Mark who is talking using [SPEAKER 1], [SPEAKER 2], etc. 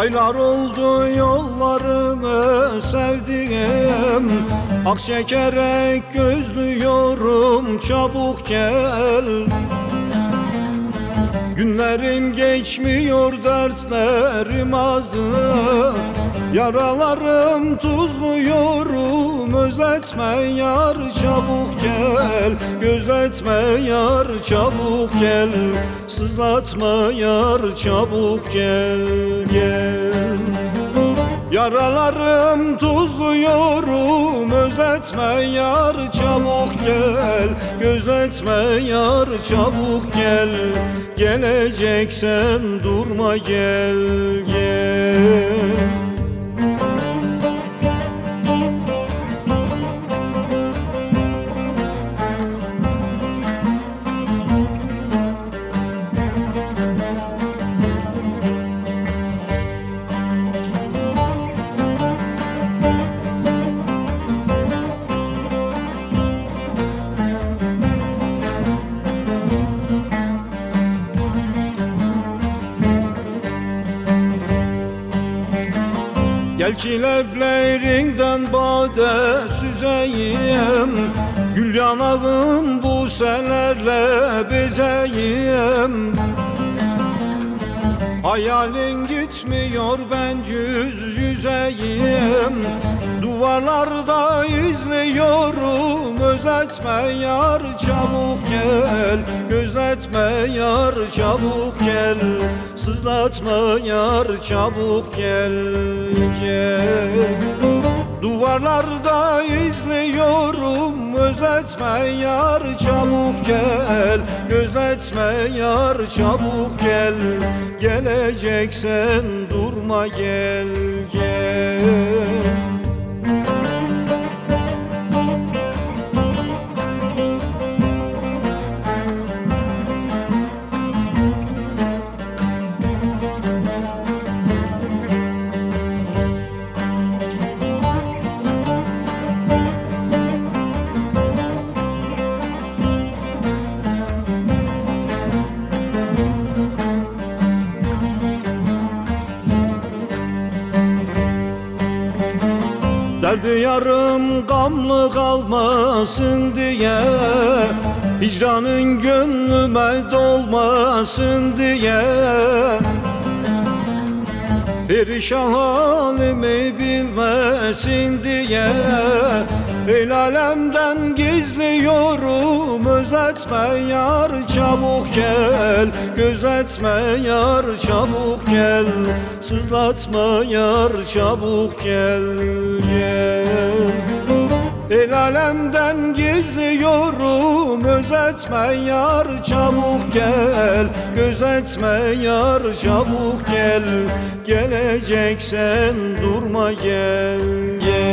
[SPEAKER 1] Aylar oldu yollarımı sevdiğim. Ak şekerek gözlüyorum çabuk gel Günlerim geçmiyor dertlerim azdı. Yaralarım tuzluyorum özletme yar çabuk gel. Gözletme yar çabuk gel. Sızlatma yar çabuk gel gel Yaralarım tuzluyorum özletme yar çabuk gel. Gözletme yar çabuk gel. Geleceksen durma gel gel Gel ki leblerinden bade süzeyim. Gül yanağım bu selerle bezeyim Hayalin gitmiyor ben yüz yüzeyim. Duvarlarda izliyorum Özletme yar çabuk gel. Gözletme yar çabuk gel Sızlatma yar çabuk gel gel Duvarlarda izliyorum Özletme yar çabuk gel. Gözletme yar çabuk gel. Geleceksen durma gel gel Derdi yarım gamlı kalmasın diye Hicranın gönlüme dolmasın diye Perişan halimi bilmesin diye El alemden gizliyorum Özletme yar çabuk gel Gözetme yar çabuk gel Sızlatma yar çabuk gel gel El alemden gizliyorum. Özetme yar çabuk gel. Gözetme yar çabuk gel. Geleceksen durma gel gel